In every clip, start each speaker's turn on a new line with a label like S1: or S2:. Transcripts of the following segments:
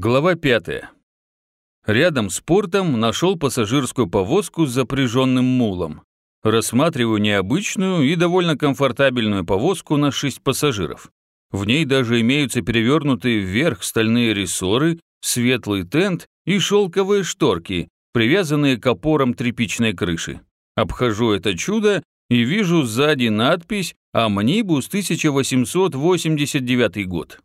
S1: Глава 5. Рядом с портом нашел пассажирскую повозку с запряженным мулом. Рассматриваю необычную и довольно комфортабельную повозку на 6 пассажиров. В ней даже имеются перевернутые вверх стальные рессоры, светлый тент и шелковые шторки, привязанные к опорам тряпичной крыши. Обхожу это чудо и вижу сзади надпись «Амнибус 1889 год».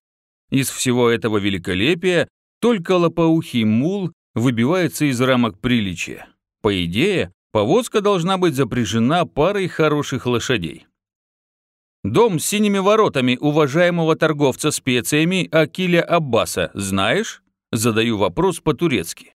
S1: Из всего этого великолепия только лопоухий мул выбивается из рамок приличия. По идее, повозка должна быть запряжена парой хороших лошадей. Дом с синими воротами уважаемого торговца специями Акиля Аббаса знаешь? Задаю вопрос по-турецки.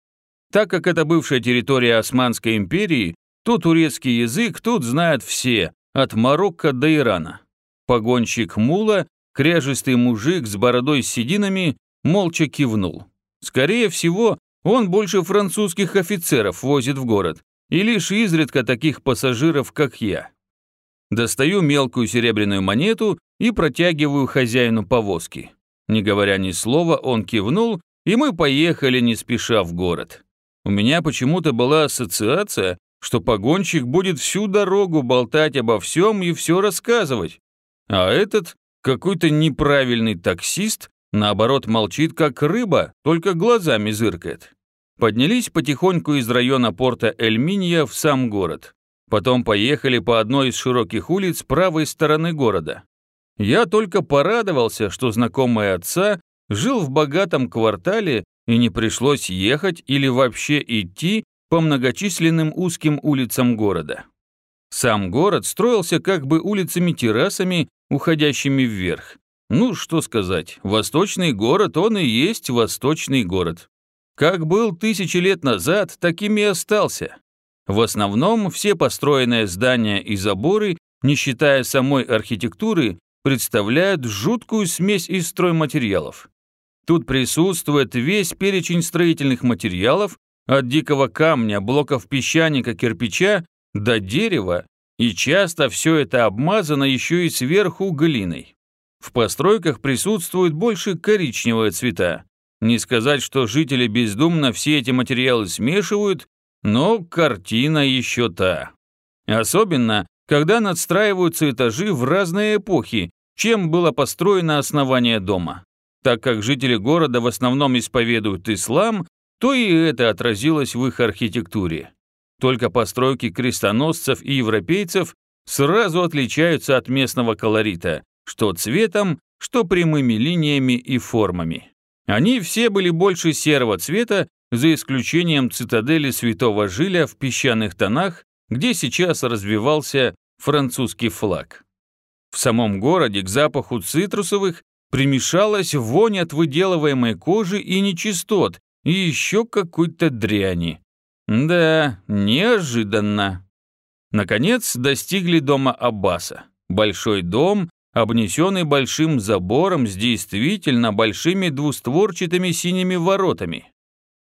S1: Так как это бывшая территория Османской империи, то турецкий язык тут знают все, от Марокко до Ирана. Погонщик мула Кряжистый мужик с бородой с сединами молча кивнул. Скорее всего, он больше французских офицеров возит в город, и лишь изредка таких пассажиров, как я. Достаю мелкую серебряную монету и протягиваю хозяину повозки. Не говоря ни слова, он кивнул, и мы поехали не спеша в город. У меня почему-то была ассоциация, что погонщик будет всю дорогу болтать обо всем и все рассказывать. А этот какой-то неправильный таксист, наоборот, молчит как рыба, только глазами зыркает. Поднялись потихоньку из района порта Эльминья в сам город. Потом поехали по одной из широких улиц правой стороны города. Я только порадовался, что знакомый отца жил в богатом квартале и не пришлось ехать или вообще идти по многочисленным узким улицам города. Сам город строился как бы улицами-террасами уходящими вверх. Ну, что сказать, восточный город, он и есть восточный город. Как был тысячи лет назад, таким и остался. В основном все построенные здания и заборы, не считая самой архитектуры, представляют жуткую смесь из стройматериалов. Тут присутствует весь перечень строительных материалов, от дикого камня, блоков песчаника, кирпича до дерева и часто все это обмазано еще и сверху глиной. В постройках присутствуют больше коричневые цвета. Не сказать, что жители бездумно все эти материалы смешивают, но картина еще та. Особенно, когда надстраиваются этажи в разные эпохи, чем было построено основание дома. Так как жители города в основном исповедуют ислам, то и это отразилось в их архитектуре. Только постройки крестоносцев и европейцев сразу отличаются от местного колорита, что цветом, что прямыми линиями и формами. Они все были больше серого цвета, за исключением цитадели Святого Жиля в песчаных тонах, где сейчас развивался французский флаг. В самом городе к запаху цитрусовых примешалась вонь от выделываемой кожи и нечистот, и еще какой-то дряни. Да, неожиданно. Наконец достигли дома Аббаса. Большой дом, обнесенный большим забором с действительно большими двустворчатыми синими воротами.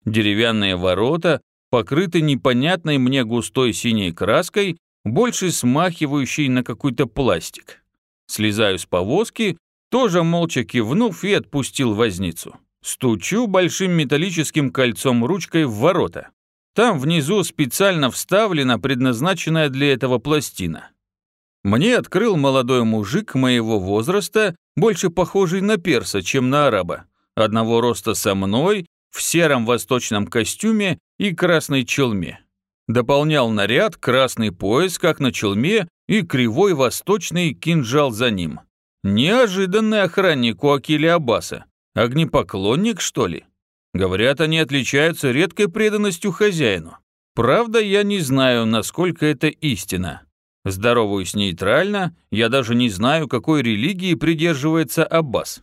S1: Деревянные ворота покрыты непонятной мне густой синей краской, больше смахивающей на какой-то пластик. Слезаю с повозки, тоже молча кивнув и отпустил возницу. Стучу большим металлическим кольцом ручкой в ворота. Там внизу специально вставлена предназначенная для этого пластина. Мне открыл молодой мужик моего возраста, больше похожий на перса, чем на араба. Одного роста со мной, в сером восточном костюме и красной челме. Дополнял наряд красный пояс, как на челме, и кривой восточный кинжал за ним. Неожиданный охранник у Акили Аббаса. Огнепоклонник, что ли? Говорят, они отличаются редкой преданностью хозяину. Правда, я не знаю, насколько это истина. Здороваюсь нейтрально, я даже не знаю, какой религии придерживается Аббас.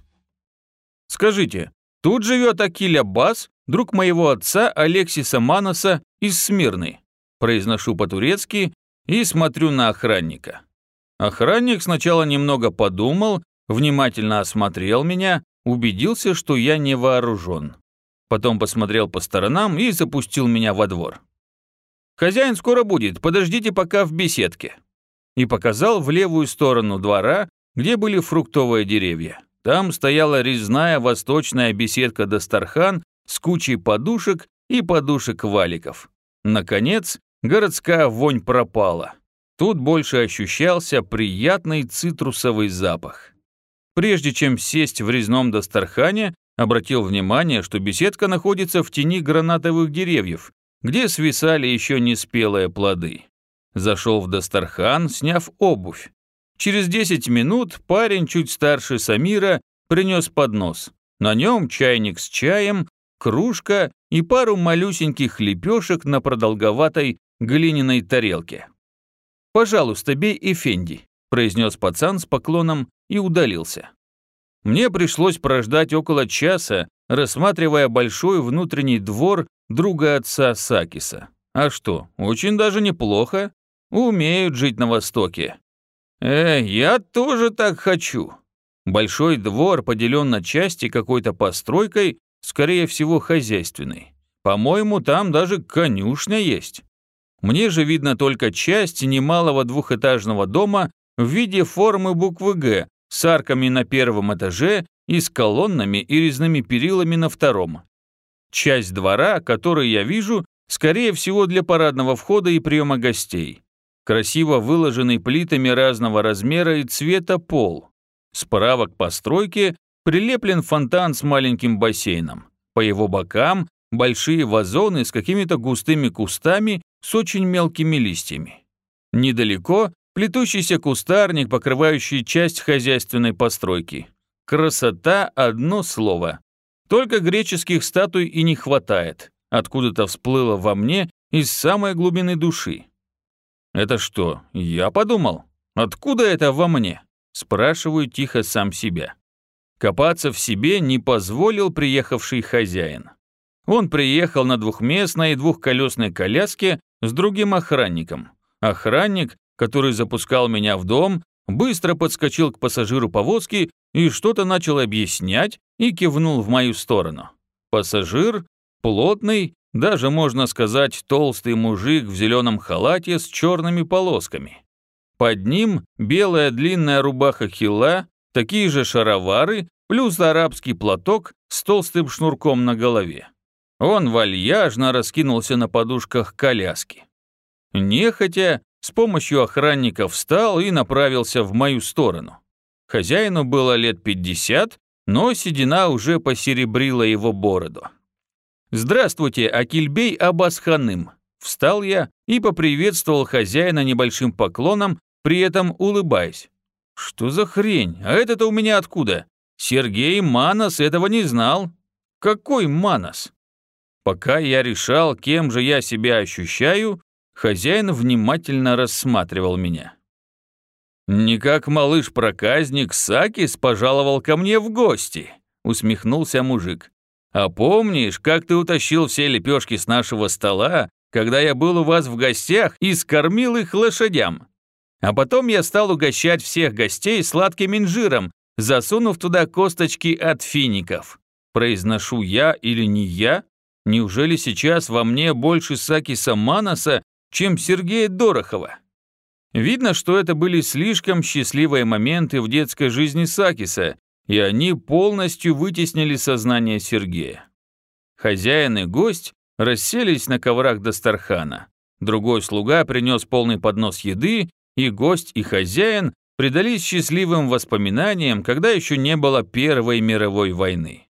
S1: Скажите, тут живет Акиль Аббас, друг моего отца Алексиса Маноса из Смирны. Произношу по-турецки и смотрю на охранника. Охранник сначала немного подумал, внимательно осмотрел меня, убедился, что я не вооружен потом посмотрел по сторонам и запустил меня во двор. «Хозяин скоро будет, подождите пока в беседке». И показал в левую сторону двора, где были фруктовые деревья. Там стояла резная восточная беседка Дастархан с кучей подушек и подушек-валиков. Наконец, городская вонь пропала. Тут больше ощущался приятный цитрусовый запах. Прежде чем сесть в резном Дастархане, обратил внимание, что беседка находится в тени гранатовых деревьев, где свисали еще не спелые плоды. Зашел в Дастархан, сняв обувь. Через 10 минут парень чуть старше Самира принес поднос. На нем чайник с чаем, кружка и пару малюсеньких лепешек на продолговатой глиняной тарелке. «Пожалуйста, бей Эфенди», – произнес пацан с поклоном и удалился. Мне пришлось прождать около часа, рассматривая большой внутренний двор друга отца Сакиса. А что, очень даже неплохо. Умеют жить на Востоке. Э, я тоже так хочу. Большой двор поделен на части какой-то постройкой, скорее всего, хозяйственной. По-моему, там даже конюшня есть. Мне же видно только часть немалого двухэтажного дома в виде формы буквы «Г» с арками на первом этаже и с колоннами и резными перилами на втором. Часть двора, которую я вижу, скорее всего для парадного входа и приема гостей. Красиво выложенный плитами разного размера и цвета пол. Справа к постройке прилеплен фонтан с маленьким бассейном. По его бокам большие вазоны с какими-то густыми кустами с очень мелкими листьями. Недалеко плетущийся кустарник, покрывающий часть хозяйственной постройки. Красота – одно слово. Только греческих статуй и не хватает. Откуда-то всплыло во мне из самой глубины души. «Это что, я подумал? Откуда это во мне?» Спрашиваю тихо сам себя. Копаться в себе не позволил приехавший хозяин. Он приехал на двухместной двухколесной коляске с другим охранником. Охранник, который запускал меня в дом, быстро подскочил к пассажиру повозки и что-то начал объяснять и кивнул в мою сторону. Пассажир, плотный, даже можно сказать толстый мужик в зеленом халате с черными полосками. Под ним белая длинная рубаха хила, такие же шаровары, плюс арабский платок с толстым шнурком на голове. Он вальяжно раскинулся на подушках коляски. Нехотя, с помощью охранника встал и направился в мою сторону. Хозяину было лет пятьдесят, но седина уже посеребрила его бороду. «Здравствуйте, Акильбей Абасханым!» Встал я и поприветствовал хозяина небольшим поклоном, при этом улыбаясь. «Что за хрень? А это-то у меня откуда? Сергей Манос этого не знал». «Какой Манос?» Пока я решал, кем же я себя ощущаю, хозяин внимательно рассматривал меня. «Не как малыш-проказник Сакис пожаловал ко мне в гости», усмехнулся мужик. «А помнишь, как ты утащил все лепешки с нашего стола, когда я был у вас в гостях и скормил их лошадям? А потом я стал угощать всех гостей сладким инжиром, засунув туда косточки от фиников. Произношу я или не я? Неужели сейчас во мне больше Сакиса Манаса, чем Сергея Дорохова? Видно, что это были слишком счастливые моменты в детской жизни Сакиса, и они полностью вытеснили сознание Сергея. Хозяин и гость расселись на коврах Дастархана. Другой слуга принес полный поднос еды, и гость, и хозяин предались счастливым воспоминаниям, когда еще не было Первой мировой войны.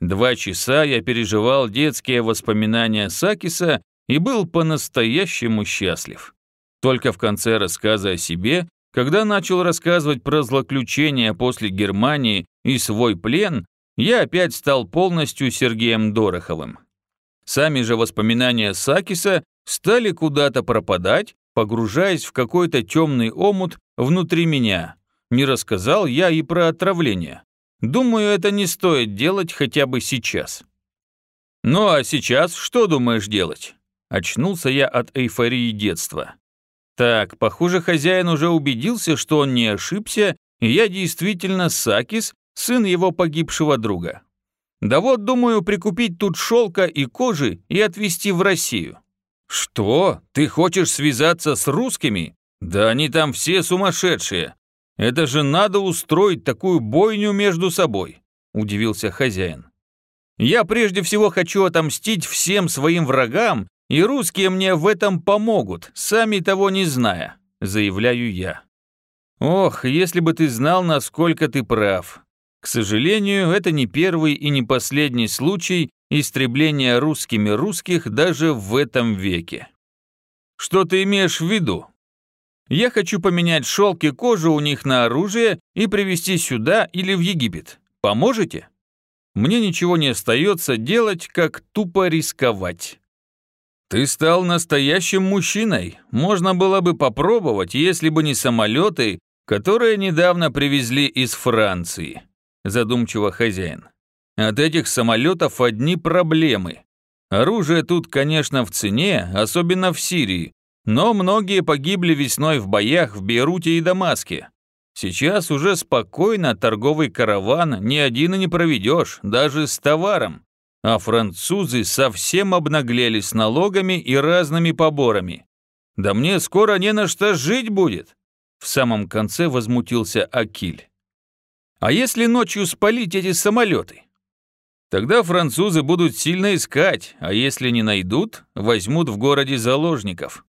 S1: Два часа я переживал детские воспоминания Сакиса и был по-настоящему счастлив. Только в конце рассказа о себе, когда начал рассказывать про злоключения после Германии и свой плен, я опять стал полностью Сергеем Дороховым. Сами же воспоминания Сакиса стали куда-то пропадать, погружаясь в какой-то темный омут внутри меня. Не рассказал я и про отравление. Думаю, это не стоит делать хотя бы сейчас. Ну а сейчас что думаешь делать? Очнулся я от эйфории детства. Так, похоже, хозяин уже убедился, что он не ошибся, и я действительно Сакис, сын его погибшего друга. Да вот, думаю, прикупить тут шелка и кожи и отвезти в Россию. Что? Ты хочешь связаться с русскими? Да они там все сумасшедшие. Это же надо устроить такую бойню между собой, удивился хозяин. Я прежде всего хочу отомстить всем своим врагам, и русские мне в этом помогут, сами того не зная», — заявляю я. «Ох, если бы ты знал, насколько ты прав. К сожалению, это не первый и не последний случай истребления русскими русских даже в этом веке. Что ты имеешь в виду? Я хочу поменять шелк и кожу у них на оружие и привезти сюда или в Египет. Поможете? Мне ничего не остается делать, как тупо рисковать. Ты стал настоящим мужчиной. Можно было бы попробовать, если бы не самолеты, которые недавно привезли из Франции задумчиво хозяин. От этих самолетов одни проблемы. Оружие тут, конечно, в цене, особенно в Сирии, но многие погибли весной в боях в Бейруте и Дамаске. Сейчас уже спокойно торговый караван ни один и не проведешь, даже с товаром. А французы совсем обнаглели с налогами и разными поборами. Да мне скоро не на что жить будет. В самом конце возмутился Акиль. А если ночью спалить эти самолеты? Тогда французы будут сильно искать, а если не найдут, возьмут в городе заложников.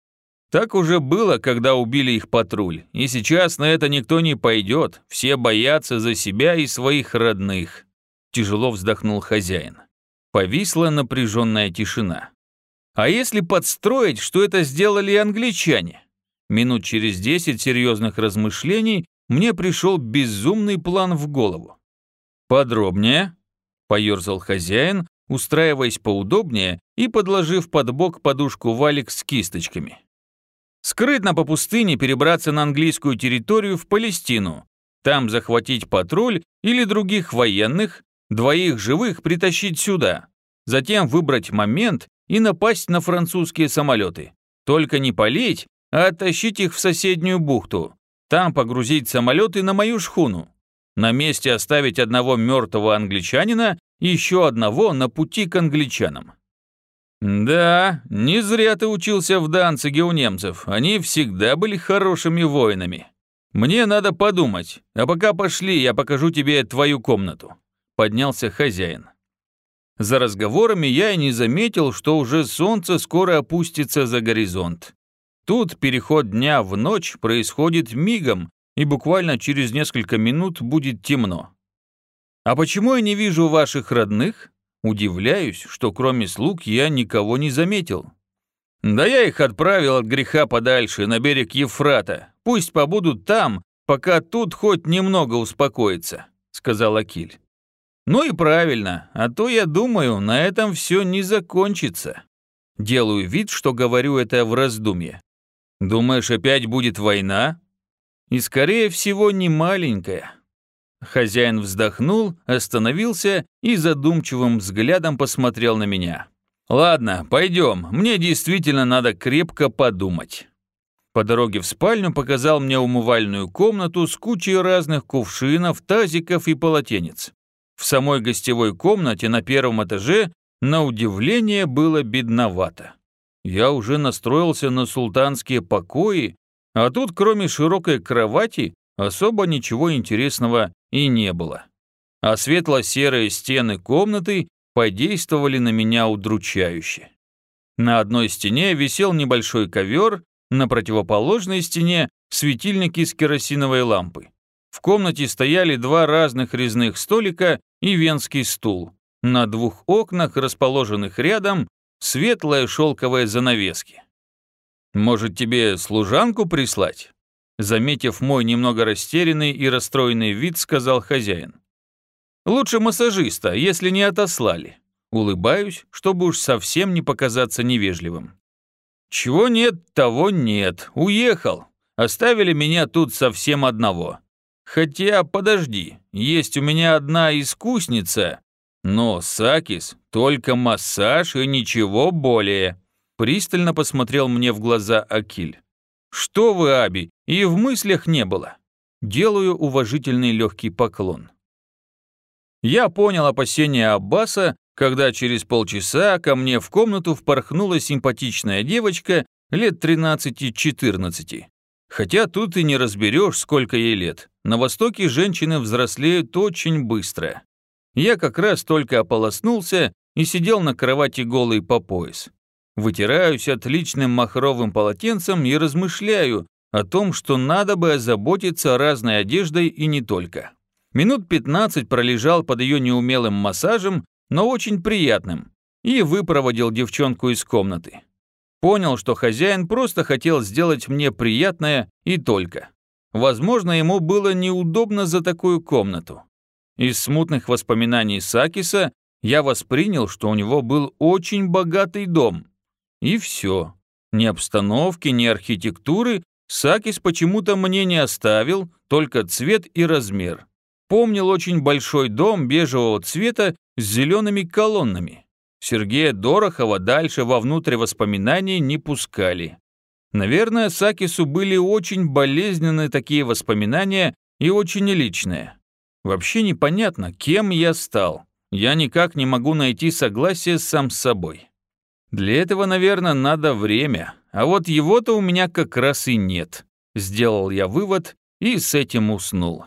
S1: Так уже было, когда убили их патруль, и сейчас на это никто не пойдет, все боятся за себя и своих родных. Тяжело вздохнул хозяин. Повисла напряженная тишина. А если подстроить, что это сделали англичане? Минут через десять серьезных размышлений мне пришел безумный план в голову. «Подробнее», — поерзал хозяин, устраиваясь поудобнее и подложив под бок подушку валик с кисточками. «Скрытно по пустыне перебраться на английскую территорию в Палестину, там захватить патруль или других военных, двоих живых притащить сюда, затем выбрать момент и напасть на французские самолеты. Только не полить, а оттащить их в соседнюю бухту, там погрузить самолеты на мою шхуну. На месте оставить одного мертвого англичанина еще одного на пути к англичанам. Да, не зря ты учился в Данциге у немцев. Они всегда были хорошими воинами. Мне надо подумать, а пока пошли, я покажу тебе твою комнату. Поднялся хозяин. За разговорами я и не заметил, что уже солнце скоро опустится за горизонт. Тут переход дня в ночь происходит мигом, и буквально через несколько минут будет темно. А почему я не вижу ваших родных? Удивляюсь, что кроме слуг я никого не заметил. Да я их отправил от греха подальше, на берег Ефрата. Пусть побудут там, пока тут хоть немного успокоится, сказал Акиль. Ну и правильно, а то я думаю, на этом все не закончится. Делаю вид, что говорю это в раздумье. Думаешь, опять будет война? И, скорее всего, не маленькая. Хозяин вздохнул, остановился и задумчивым взглядом посмотрел на меня. «Ладно, пойдем, мне действительно надо крепко подумать». По дороге в спальню показал мне умывальную комнату с кучей разных кувшинов, тазиков и полотенец. В самой гостевой комнате на первом этаже, на удивление, было бедновато. Я уже настроился на султанские покои, а тут кроме широкой кровати особо ничего интересного и не было. А светло-серые стены комнаты подействовали на меня удручающе. На одной стене висел небольшой ковер, на противоположной стене светильники с керосиновой лампой. В комнате стояли два разных резных столика и венский стул. На двух окнах, расположенных рядом, светлые шелковые занавески. «Может, тебе служанку прислать?» Заметив мой немного растерянный и расстроенный вид, сказал хозяин. «Лучше массажиста, если не отослали». Улыбаюсь, чтобы уж совсем не показаться невежливым. «Чего нет, того нет. Уехал. Оставили меня тут совсем одного. Хотя, подожди, есть у меня одна искусница, но, Сакис, только массаж и ничего более. Пристально посмотрел мне в глаза Акиль. Что вы, Аби, и в мыслях не было. Делаю уважительный легкий поклон. Я понял опасения Аббаса, когда через полчаса ко мне в комнату впорхнула симпатичная девочка лет 13-14. Хотя тут и не разберешь, сколько ей лет. На Востоке женщины взрослеют очень быстро. Я как раз только ополоснулся и сидел на кровати голый по пояс. Вытираюсь отличным махровым полотенцем и размышляю о том, что надо бы озаботиться разной одеждой и не только. Минут 15 пролежал под ее неумелым массажем, но очень приятным, и выпроводил девчонку из комнаты. Понял, что хозяин просто хотел сделать мне приятное и только. Возможно, ему было неудобно за такую комнату. Из смутных воспоминаний Сакиса я воспринял, что у него был очень богатый дом. И все. Ни обстановки, ни архитектуры Сакис почему-то мне не оставил, только цвет и размер. Помнил очень большой дом бежевого цвета с зелеными колоннами. Сергея Дорохова дальше вовнутрь воспоминаний не пускали. Наверное, Сакису были очень болезненны такие воспоминания и очень личные. Вообще непонятно, кем я стал. Я никак не могу найти согласие сам с собой. Для этого, наверное, надо время, а вот его-то у меня как раз и нет. Сделал я вывод и с этим уснул.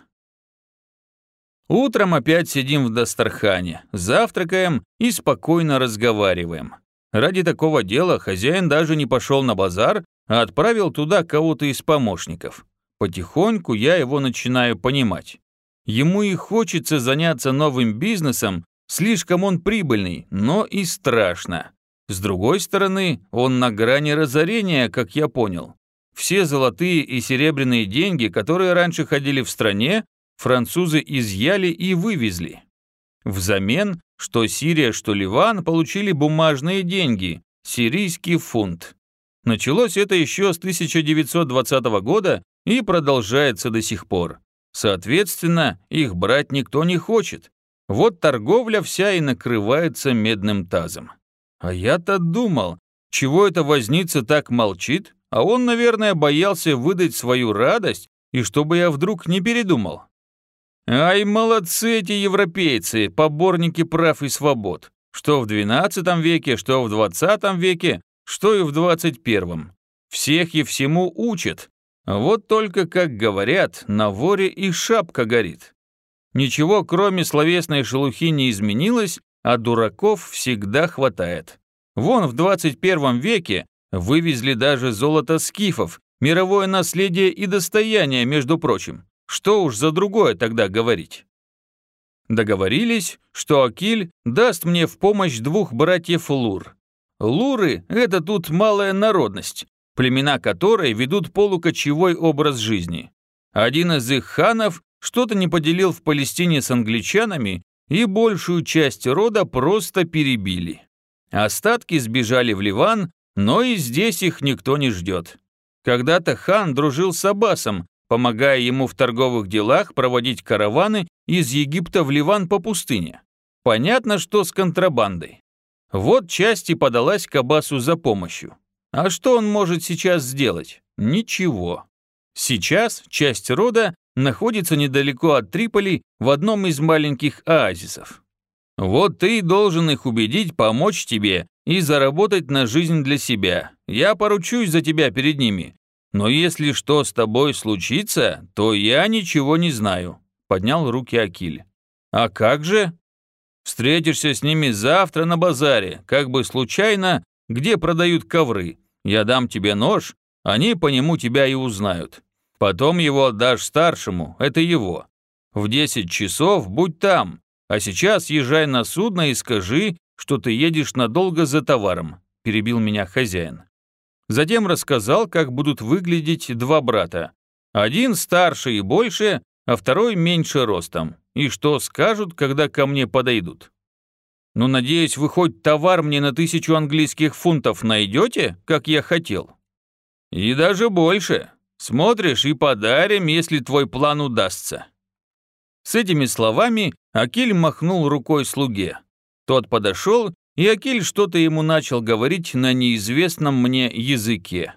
S1: Утром опять сидим в Дастархане, завтракаем и спокойно разговариваем. Ради такого дела хозяин даже не пошел на базар, а отправил туда кого-то из помощников. Потихоньку я его начинаю понимать. Ему и хочется заняться новым бизнесом, слишком он прибыльный, но и страшно. С другой стороны, он на грани разорения, как я понял. Все золотые и серебряные деньги, которые раньше ходили в стране, французы изъяли и вывезли. Взамен, что Сирия, что Ливан получили бумажные деньги, сирийский фунт. Началось это еще с 1920 года и продолжается до сих пор. Соответственно, их брать никто не хочет. Вот торговля вся и накрывается медным тазом. А я-то думал, чего это возница так молчит, а он, наверное, боялся выдать свою радость, и чтобы я вдруг не передумал. Ай, молодцы эти европейцы, поборники прав и свобод. Что в XII веке, что в XX веке, что и в 21. Всех и всему учат. Вот только, как говорят, на воре и шапка горит. Ничего, кроме словесной шелухи, не изменилось, а дураков всегда хватает. Вон в 21 веке вывезли даже золото скифов, мировое наследие и достояние, между прочим. Что уж за другое тогда говорить? Договорились, что Акиль даст мне в помощь двух братьев Лур. Луры – это тут малая народность, племена которой ведут полукочевой образ жизни. Один из их ханов что-то не поделил в Палестине с англичанами, и большую часть рода просто перебили. Остатки сбежали в Ливан, но и здесь их никто не ждет. Когда-то хан дружил с Аббасом, помогая ему в торговых делах проводить караваны из Египта в Ливан по пустыне. Понятно, что с контрабандой. Вот часть и подалась к Аббасу за помощью. А что он может сейчас сделать? Ничего. Сейчас часть рода находится недалеко от Триполи в одном из маленьких оазисов. Вот ты должен их убедить помочь тебе и заработать на жизнь для себя. Я поручусь за тебя перед ними, но если что с тобой случится, то я ничего не знаю», — поднял руки Акиль. «А как же?» «Встретишься с ними завтра на базаре, как бы случайно, где продают ковры. Я дам тебе нож, они по нему тебя и узнают. Потом его отдашь старшему, это его. В 10 часов будь там, а сейчас езжай на судно и скажи, что ты едешь надолго за товаром», — перебил меня хозяин. Затем рассказал, как будут выглядеть два брата. Один старше и больше, а второй меньше ростом. И что скажут, когда ко мне подойдут. Ну, надеюсь, вы хоть товар мне на тысячу английских фунтов найдете, как я хотел. И даже больше. Смотришь и подарим, если твой план удастся. С этими словами Акиль махнул рукой слуге. Тот подошел и Акиль что-то ему начал говорить на неизвестном мне языке.